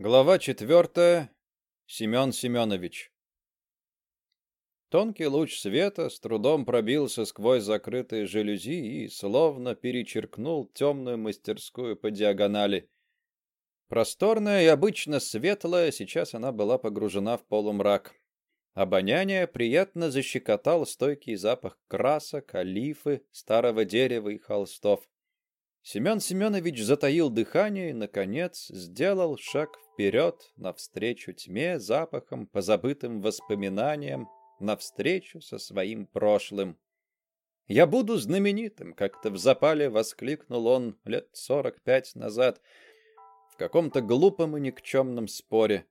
Глава четвертая. Семен Семенович. Тонкий луч света с трудом пробился сквозь закрытые жалюзи и словно перечеркнул темную мастерскую по диагонали. Просторная и обычно светлая, сейчас она была погружена в полумрак. Обоняние приятно защекотал стойкий запах красок, олифы, старого дерева и холстов. Семен Семенович затаил дыхание и, наконец, сделал шаг вперед, навстречу тьме, запахам, позабытым воспоминаниям, навстречу со своим прошлым. «Я буду знаменитым!» — как-то в запале воскликнул он лет сорок пять назад в каком-то глупом и никчемном споре.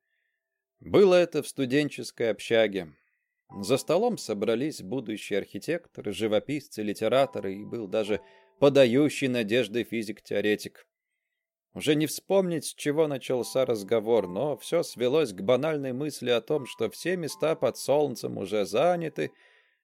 Было это в студенческой общаге. За столом собрались будущие архитекторы, живописцы, литераторы, и был даже подающий надежды физик-теоретик. Уже не вспомнить, с чего начался разговор, но все свелось к банальной мысли о том, что все места под солнцем уже заняты,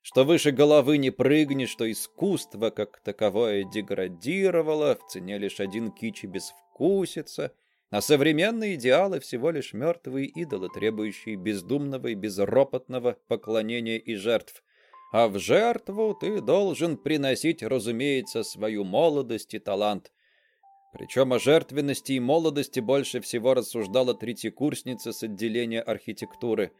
что выше головы не прыгнешь, что искусство как таковое деградировало, в цене лишь один кич и безвкусица, а современные идеалы всего лишь мертвые идолы, требующие бездумного и безропотного поклонения и жертв а в жертву ты должен приносить, разумеется, свою молодость и талант. Причем о жертвенности и молодости больше всего рассуждала третьекурсница с отделения архитектуры.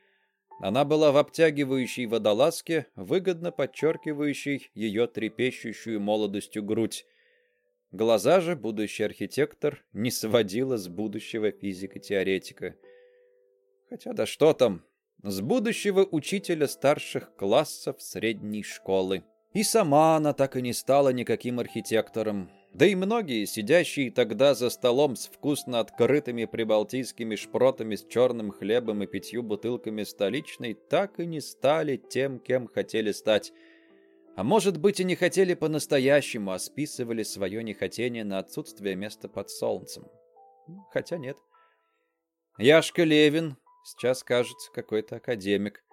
Она была в обтягивающей водолазке, выгодно подчеркивающей ее трепещущую молодостью грудь. Глаза же будущий архитектор не сводила с будущего физика-теоретика. Хотя да что там, с будущего учителя старших классов средней школы. И сама она так и не стала никаким архитектором. Да и многие, сидящие тогда за столом с вкусно открытыми прибалтийскими шпротами с черным хлебом и пятью бутылками столичной, так и не стали тем, кем хотели стать. А может быть и не хотели по-настоящему, а списывали свое нехотение на отсутствие места под солнцем. Хотя нет. Яшка Левин, Сейчас, кажется, какой-то академик.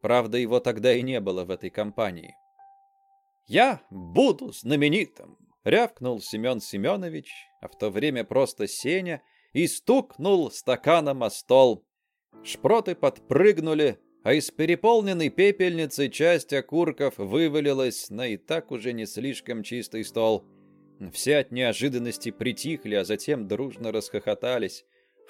Правда, его тогда и не было в этой компании. «Я буду знаменитым!» — рявкнул Семен Семенович, а в то время просто Сеня, и стукнул стаканом о стол. Шпроты подпрыгнули, а из переполненной пепельницы часть окурков вывалилась на и так уже не слишком чистый стол. Все от неожиданности притихли, а затем дружно расхохотались.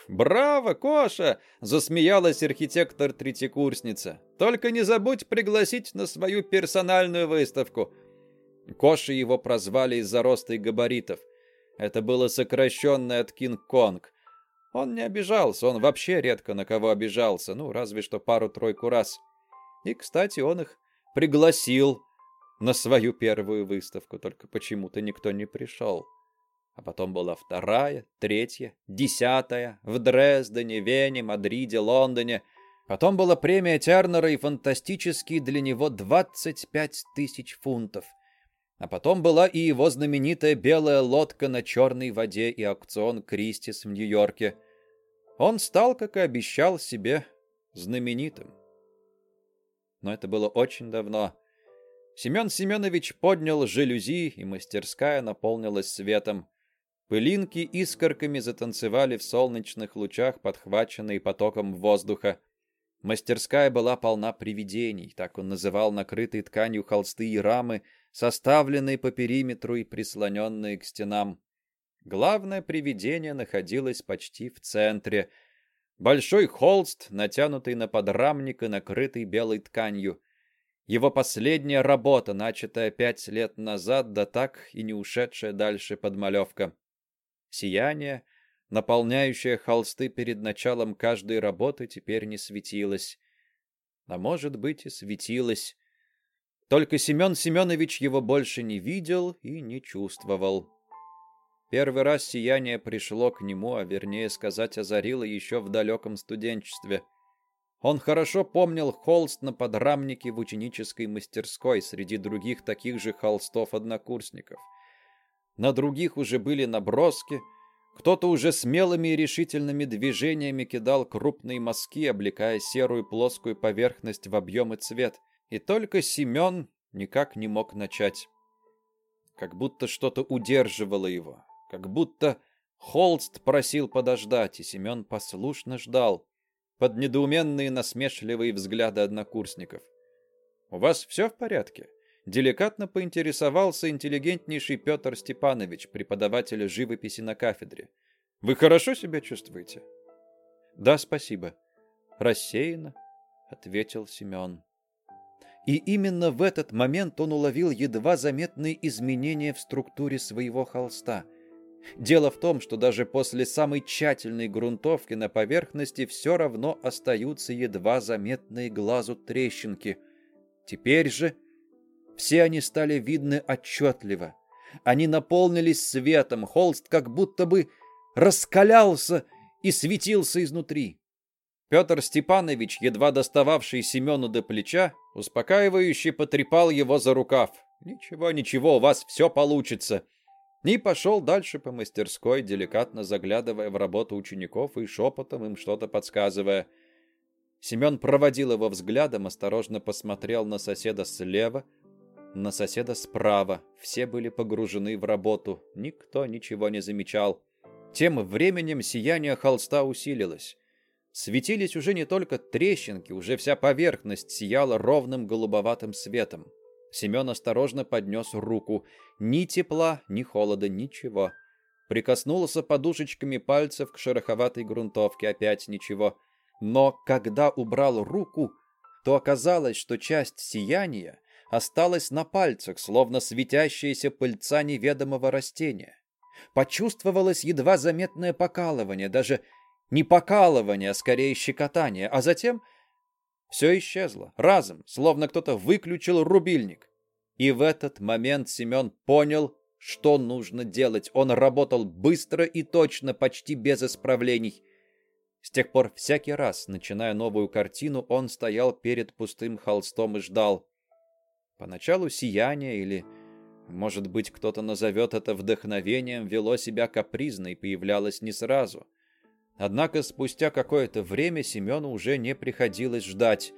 «Браво, Коша!» — засмеялась архитектор-третьекурсница. «Только не забудь пригласить на свою персональную выставку». Коша его прозвали из-за роста и габаритов. Это было сокращенное от Кинг-Конг. Он не обижался, он вообще редко на кого обижался, ну, разве что пару-тройку раз. И, кстати, он их пригласил на свою первую выставку, только почему-то никто не пришел. А потом была вторая, третья, десятая в Дрездене, Вене, Мадриде, Лондоне. Потом была премия Тернера и фантастические для него 25 тысяч фунтов. А потом была и его знаменитая белая лодка на черной воде и аукцион Кристис в Нью-Йорке. Он стал, как и обещал себе, знаменитым. Но это было очень давно. Семен Семенович поднял жалюзи, и мастерская наполнилась светом. Пылинки искорками затанцевали в солнечных лучах, подхваченные потоком воздуха. Мастерская была полна привидений, так он называл накрытые тканью холсты и рамы, составленные по периметру и прислоненные к стенам. Главное привидение находилось почти в центре. Большой холст, натянутый на подрамник и накрытый белой тканью. Его последняя работа, начатая пять лет назад, да так и не ушедшая дальше подмалевка. Сияние, наполняющее холсты перед началом каждой работы, теперь не светилось. А может быть и светилось. Только Семен Семенович его больше не видел и не чувствовал. Первый раз сияние пришло к нему, а вернее сказать, озарило еще в далеком студенчестве. Он хорошо помнил холст на подрамнике в ученической мастерской среди других таких же холстов-однокурсников — на других уже были наброски, кто-то уже смелыми и решительными движениями кидал крупные мазки, облекая серую плоскую поверхность в объем и цвет. И только Семен никак не мог начать. Как будто что-то удерживало его, как будто Холст просил подождать, и Семен послушно ждал, под недоуменные насмешливые взгляды однокурсников. «У вас все в порядке?» Деликатно поинтересовался интеллигентнейший Петр Степанович, преподаватель живописи на кафедре. «Вы хорошо себя чувствуете?» «Да, спасибо», — рассеянно ответил Семен. И именно в этот момент он уловил едва заметные изменения в структуре своего холста. Дело в том, что даже после самой тщательной грунтовки на поверхности все равно остаются едва заметные глазу трещинки. Теперь же все они стали видны отчетливо. Они наполнились светом, холст как будто бы раскалялся и светился изнутри. Петр Степанович, едва достававший Семену до плеча, успокаивающе потрепал его за рукав. «Ничего, ничего, у вас все получится». И пошел дальше по мастерской, деликатно заглядывая в работу учеников и шепотом им что-то подсказывая. Семен проводил его взглядом, осторожно посмотрел на соседа слева, на соседа справа. Все были погружены в работу, никто ничего не замечал. Тем временем сияние холста усилилось. Светились уже не только трещинки, уже вся поверхность сияла ровным голубоватым светом. Семен осторожно поднес руку. Ни тепла, ни холода, ничего. Прикоснулся подушечками пальцев к шероховатой грунтовке, опять ничего. Но когда убрал руку, то оказалось, что часть сияния осталась на пальцах, словно светящаяся пыльца неведомого растения. Почувствовалось едва заметное покалывание, даже не покалывание, а скорее щекотание, а затем все исчезло, разом, словно кто-то выключил рубильник. И в этот момент Семен понял, что нужно делать. Он работал быстро и точно, почти без исправлений. С тех пор всякий раз, начиная новую картину, он стоял перед пустым холстом и ждал. Поначалу сияние или, может быть, кто-то назовет это вдохновением, вело себя капризно и появлялось не сразу. Однако спустя какое-то время Семену уже не приходилось ждать.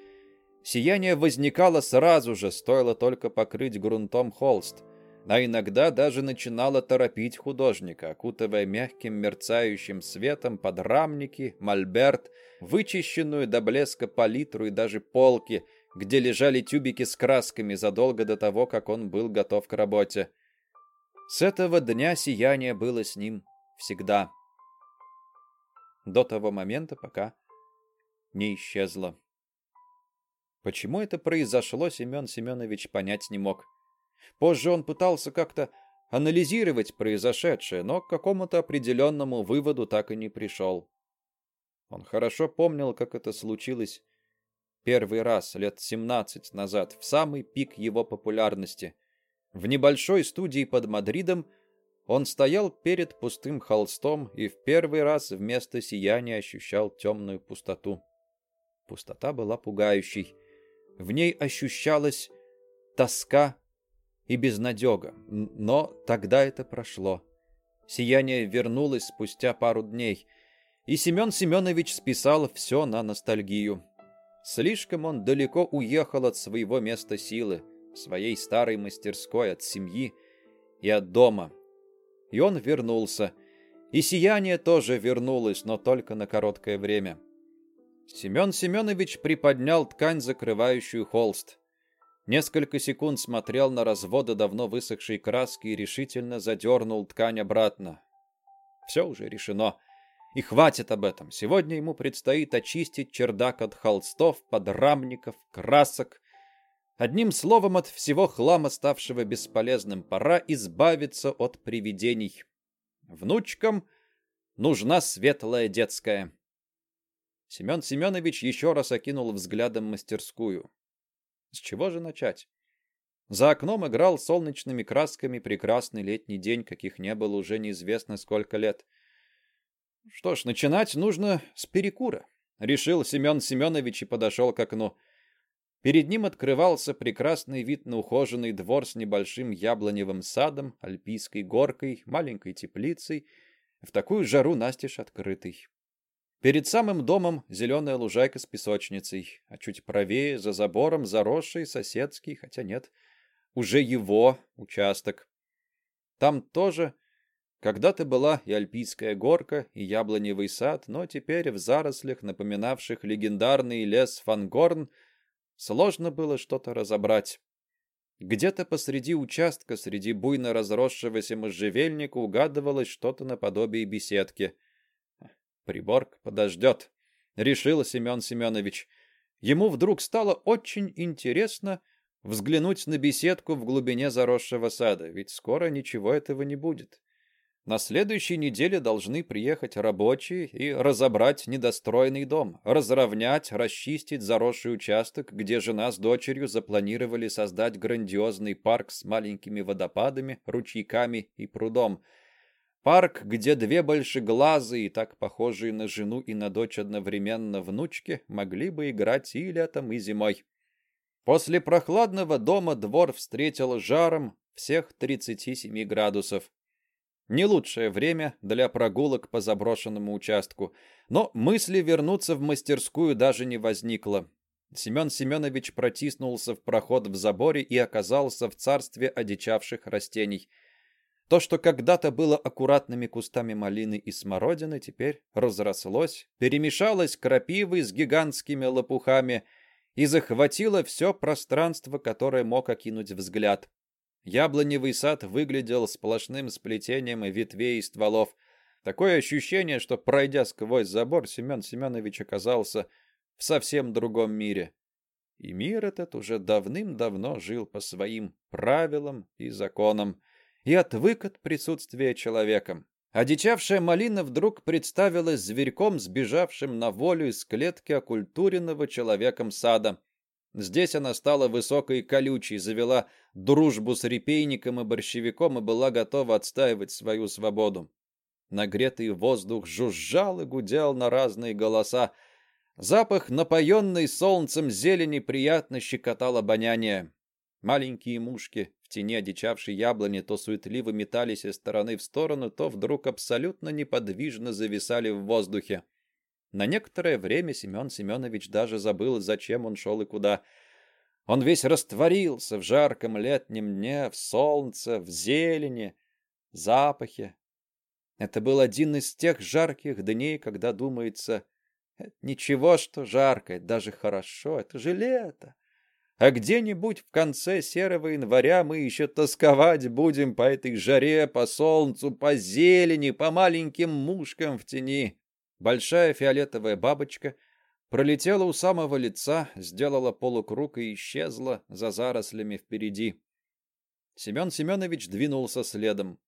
Сияние возникало сразу же, стоило только покрыть грунтом холст, а иногда даже начинало торопить художника, окутывая мягким мерцающим светом подрамники, мольберт, вычищенную до блеска палитру и даже полки, где лежали тюбики с красками задолго до того, как он был готов к работе. С этого дня сияние было с ним всегда до того момента, пока не исчезла. Почему это произошло, Семен Семенович понять не мог. Позже он пытался как-то анализировать произошедшее, но к какому-то определенному выводу так и не пришел. Он хорошо помнил, как это случилось первый раз лет 17 назад, в самый пик его популярности. В небольшой студии под Мадридом он стоял перед пустым холстом и в первый раз вместо сияния ощущал темную пустоту. Пустота была пугающей. В ней ощущалась тоска и безнадега. Но тогда это прошло. Сияние вернулось спустя пару дней, и Семен Семенович списал все на ностальгию. Слишком он далеко уехал от своего места силы, своей старой мастерской, от семьи и от дома, и он вернулся. И сияние тоже вернулось, но только на короткое время. Семен Семенович приподнял ткань, закрывающую холст. Несколько секунд смотрел на разводы давно высохшей краски и решительно задернул ткань обратно. Все уже решено. И хватит об этом. Сегодня ему предстоит очистить чердак от холстов, подрамников, красок, Одним словом, от всего хлама, ставшего бесполезным, пора избавиться от привидений. Внучкам нужна светлая детская. Семен Семенович еще раз окинул взглядом мастерскую. С чего же начать? За окном играл солнечными красками прекрасный летний день, каких не было уже неизвестно сколько лет. Что ж, начинать нужно с перекура, решил Семен Семенович и подошел к окну. Перед ним открывался прекрасный вид на ухоженный двор с небольшим яблоневым садом, альпийской горкой, маленькой теплицей, в такую жару настежь открытый. Перед самым домом зеленая лужайка с песочницей, а чуть правее, за забором, заросший соседский, хотя нет, уже его участок. Там тоже Когда-то была и альпийская горка, и яблоневый сад, но теперь в зарослях, напоминавших легендарный лес Фангорн, сложно было что-то разобрать. Где-то посреди участка, среди буйно разросшегося можжевельника, угадывалось что-то наподобие беседки. «Приборг подождет», — решил Семен Семенович. Ему вдруг стало очень интересно взглянуть на беседку в глубине заросшего сада, ведь скоро ничего этого не будет. На следующей неделе должны приехать рабочие и разобрать недостроенный дом, разровнять, расчистить заросший участок, где жена с дочерью запланировали создать грандиозный парк с маленькими водопадами, ручейками и прудом. Парк, где две большеглазые, так похожие на жену и на дочь одновременно внучки, могли бы играть и летом, и зимой. После прохладного дома двор встретил жаром всех 37 градусов. Не лучшее время для прогулок по заброшенному участку, но мысли вернуться в мастерскую даже не возникло. Семен Семенович протиснулся в проход в заборе и оказался в царстве одичавших растений. То, что когда-то было аккуратными кустами малины и смородины, теперь разрослось, перемешалось крапивой с гигантскими лопухами и захватило все пространство, которое мог окинуть взгляд. Яблоневый сад выглядел сплошным сплетением ветвей и стволов. Такое ощущение, что, пройдя сквозь забор, Семен Семенович оказался в совсем другом мире. И мир этот уже давным-давно жил по своим правилам и законам и отвык от присутствия человеком. Одичавшая малина вдруг представилась зверьком, сбежавшим на волю из клетки окультуренного человеком сада. Здесь она стала высокой и колючей, завела дружбу с репейником и борщевиком и была готова отстаивать свою свободу. Нагретый воздух жужжал и гудел на разные голоса. Запах, напоенный солнцем зелени, приятно щекотал обоняние. Маленькие мушки в тени одичавшей яблони то суетливо метались из стороны в сторону, то вдруг абсолютно неподвижно зависали в воздухе. На некоторое время Семен Семенович даже забыл, зачем он шел и куда. Он весь растворился в жарком летнем дне, в солнце, в зелени, запахе. Это был один из тех жарких дней, когда думается, ничего, что жарко, даже хорошо, это же лето. А где-нибудь в конце серого января мы еще тосковать будем по этой жаре, по солнцу, по зелени, по маленьким мушкам в тени. Большая фиолетовая бабочка пролетела у самого лица, сделала полукруг и исчезла за зарослями впереди. Семен Семенович двинулся следом.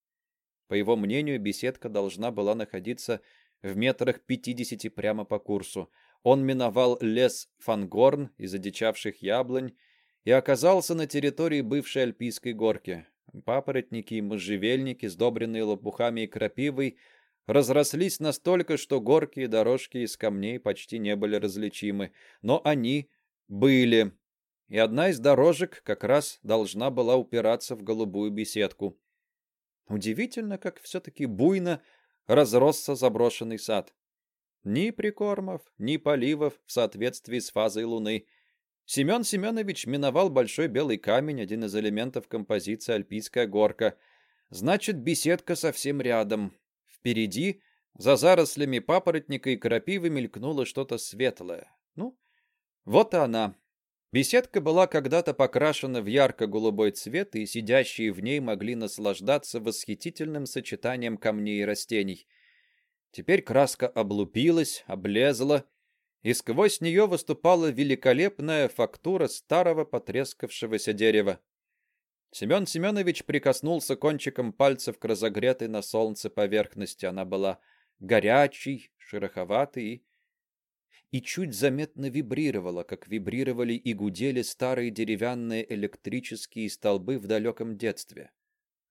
По его мнению, беседка должна была находиться в метрах пятидесяти прямо по курсу. Он миновал лес Фангорн из одичавших яблонь и оказался на территории бывшей альпийской горки. Папоротники и можжевельники, сдобренные лопухами и крапивой, разрослись настолько, что горки и дорожки из камней почти не были различимы, но они были. И одна из дорожек как раз должна была упираться в голубую беседку. Удивительно, как все-таки буйно разросся заброшенный сад. Ни прикормов, ни поливов в соответствии с фазой луны. Семен Семенович миновал большой белый камень, один из элементов композиции «Альпийская горка». Значит, беседка совсем рядом. Впереди, за зарослями папоротника и крапивы, мелькнуло что-то светлое. Ну, вот и она. Беседка была когда-то покрашена в ярко-голубой цвет, и сидящие в ней могли наслаждаться восхитительным сочетанием камней и растений. Теперь краска облупилась, облезла, и сквозь нее выступала великолепная фактура старого потрескавшегося дерева. Семен Семенович прикоснулся кончиком пальцев к разогретой на солнце поверхности. Она была горячей, шероховатой и... и чуть заметно вибрировала, как вибрировали и гудели старые деревянные электрические столбы в далеком детстве.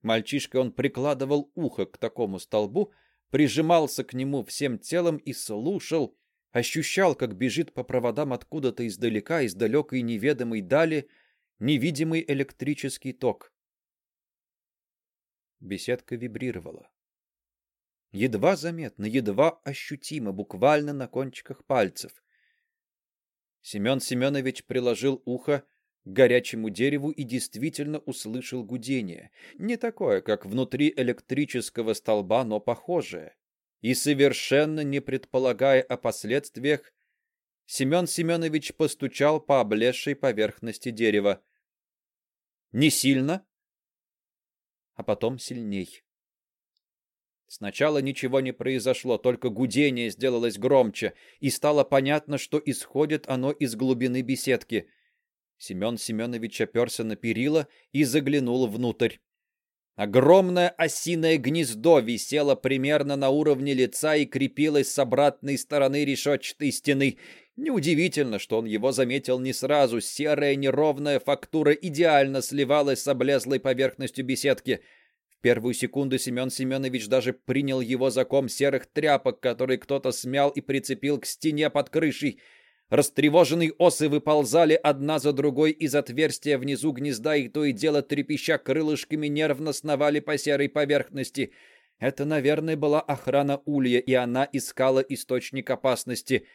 Мальчишка он прикладывал ухо к такому столбу, прижимался к нему всем телом и слушал, ощущал, как бежит по проводам откуда-то издалека, из далекой неведомой дали, невидимый электрический ток. Беседка вибрировала. Едва заметно, едва ощутимо, буквально на кончиках пальцев. Семен Семенович приложил ухо к горячему дереву и действительно услышал гудение. Не такое, как внутри электрического столба, но похожее. И совершенно не предполагая о последствиях, Семен Семенович постучал по облезшей поверхности дерева. Не сильно, а потом сильней. Сначала ничего не произошло, только гудение сделалось громче, и стало понятно, что исходит оно из глубины беседки. Семен Семенович оперся на перила и заглянул внутрь. Огромное осиное гнездо висело примерно на уровне лица и крепилось с обратной стороны решетчатой стены. Неудивительно, что он его заметил не сразу. Серая неровная фактура идеально сливалась с облезлой поверхностью беседки — первую секунду Семен Семенович даже принял его за ком серых тряпок, который кто-то смял и прицепил к стене под крышей. Растревоженные осы выползали одна за другой из отверстия внизу гнезда и то и дело трепеща крылышками нервно сновали по серой поверхности. Это, наверное, была охрана улья, и она искала источник опасности.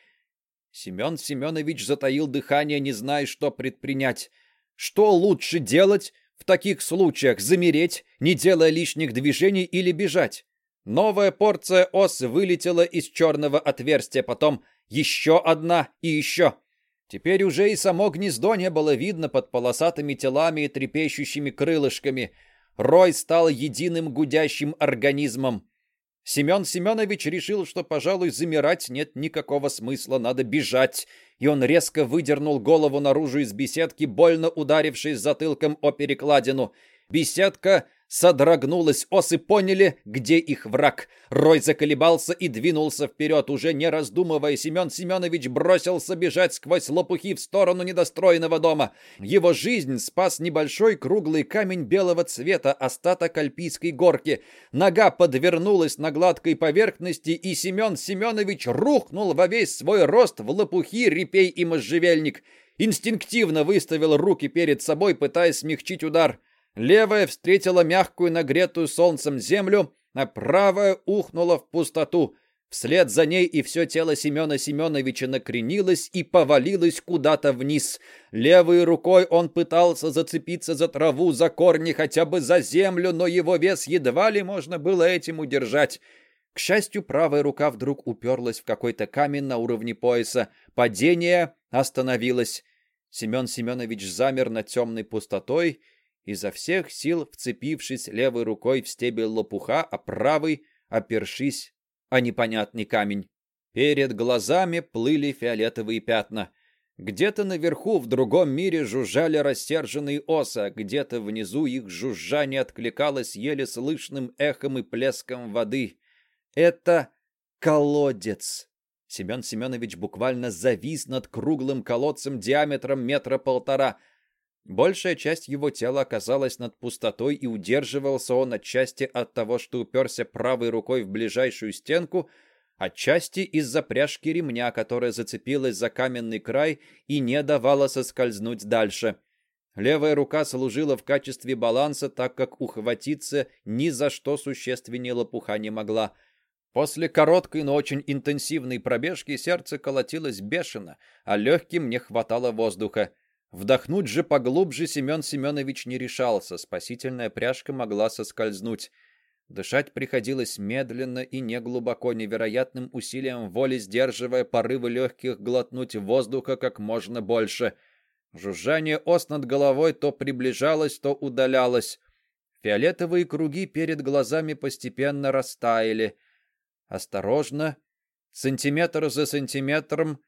Семен Семенович затаил дыхание, не зная, что предпринять. Что лучше делать, в таких случаях замереть, не делая лишних движений или бежать. Новая порция ос вылетела из черного отверстия, потом еще одна и еще. Теперь уже и само гнездо не было видно под полосатыми телами и трепещущими крылышками. Рой стал единым гудящим организмом. Семен Семенович решил, что, пожалуй, замирать нет никакого смысла, надо бежать, и он резко выдернул голову наружу из беседки, больно ударившись затылком о перекладину. Беседка содрогнулась, осы поняли, где их враг. Рой заколебался и двинулся вперед. Уже не раздумывая, Семен Семенович бросился бежать сквозь лопухи в сторону недостроенного дома. Его жизнь спас небольшой круглый камень белого цвета, остаток альпийской горки. Нога подвернулась на гладкой поверхности, и Семен Семенович рухнул во весь свой рост в лопухи, репей и можжевельник. Инстинктивно выставил руки перед собой, пытаясь смягчить удар. Левая встретила мягкую нагретую солнцем землю, а правая ухнула в пустоту. Вслед за ней и все тело Семена Семеновича накренилось и повалилось куда-то вниз. Левой рукой он пытался зацепиться за траву, за корни, хотя бы за землю, но его вес едва ли можно было этим удержать. К счастью, правая рука вдруг уперлась в какой-то камень на уровне пояса. Падение остановилось. Семен Семенович замер над темной пустотой изо всех сил вцепившись левой рукой в стебель лопуха, а правой опершись о непонятный камень. Перед глазами плыли фиолетовые пятна. Где-то наверху, в другом мире, жужжали рассерженные осы, где-то внизу их жужжание откликалось еле слышным эхом и плеском воды. Это колодец. Семен Семенович буквально завис над круглым колодцем диаметром метра полтора — Большая часть его тела оказалась над пустотой, и удерживался он отчасти от того, что уперся правой рукой в ближайшую стенку, отчасти из-за пряжки ремня, которая зацепилась за каменный край и не давала соскользнуть дальше. Левая рука служила в качестве баланса, так как ухватиться ни за что существеннее лопуха не могла. После короткой, но очень интенсивной пробежки сердце колотилось бешено, а легким не хватало воздуха. Вдохнуть же поглубже Семен Семенович не решался, спасительная пряжка могла соскользнуть. Дышать приходилось медленно и неглубоко, невероятным усилием воли сдерживая порывы легких глотнуть воздуха как можно больше. Жужжание ос над головой то приближалось, то удалялось. Фиолетовые круги перед глазами постепенно растаяли. Осторожно, сантиметр за сантиметром,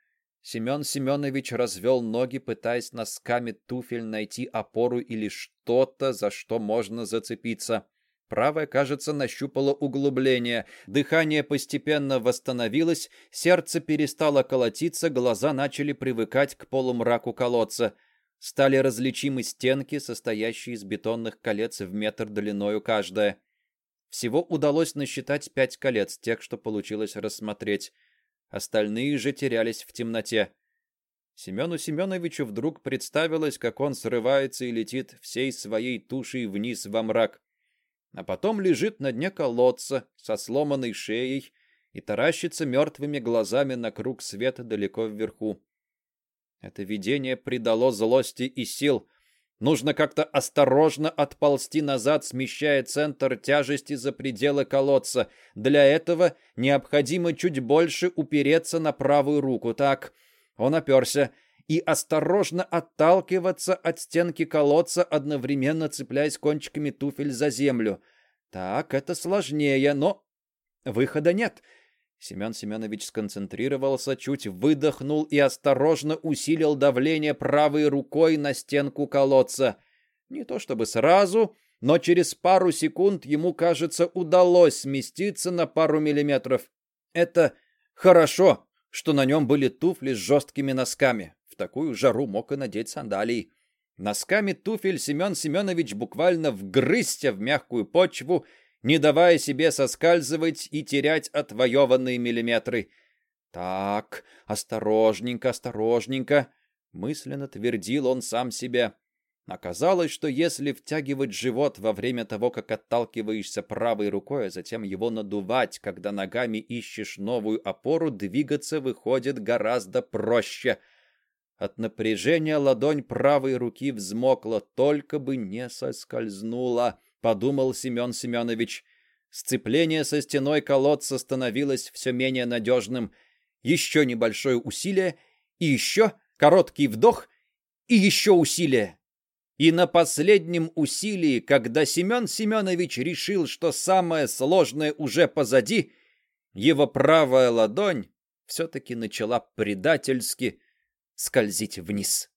Семен Семенович развел ноги, пытаясь носками туфель найти опору или что-то, за что можно зацепиться. Правая, кажется, нащупала углубление. Дыхание постепенно восстановилось, сердце перестало колотиться, глаза начали привыкать к полумраку колодца. Стали различимы стенки, состоящие из бетонных колец в метр длиною каждая. Всего удалось насчитать пять колец, тех, что получилось рассмотреть. Остальные же терялись в темноте. Семену Семеновичу вдруг представилось, как он срывается и летит всей своей тушей вниз во мрак. А потом лежит на дне колодца со сломанной шеей и таращится мертвыми глазами на круг света далеко вверху. Это видение придало злости и сил. Нужно как-то осторожно отползти назад, смещая центр тяжести за пределы колодца. Для этого необходимо чуть больше упереться на правую руку. Так, он оперся. И осторожно отталкиваться от стенки колодца, одновременно цепляясь кончиками туфель за землю. Так, это сложнее, но выхода нет. Семен Семенович сконцентрировался, чуть выдохнул и осторожно усилил давление правой рукой на стенку колодца. Не то чтобы сразу, но через пару секунд ему, кажется, удалось сместиться на пару миллиметров. Это хорошо, что на нем были туфли с жесткими носками. В такую жару мог и надеть сандалии. Носками туфель Семен Семенович буквально вгрызся в мягкую почву не давая себе соскальзывать и терять отвоеванные миллиметры. «Так, осторожненько, осторожненько», — мысленно твердил он сам себе. Оказалось, что если втягивать живот во время того, как отталкиваешься правой рукой, а затем его надувать, когда ногами ищешь новую опору, двигаться выходит гораздо проще. От напряжения ладонь правой руки взмокла, только бы не соскользнула подумал Семен Семенович. Сцепление со стеной колодца становилось все менее надежным. Еще небольшое усилие, и еще короткий вдох, и еще усилие. И на последнем усилии, когда Семен Семенович решил, что самое сложное уже позади, его правая ладонь все-таки начала предательски скользить вниз.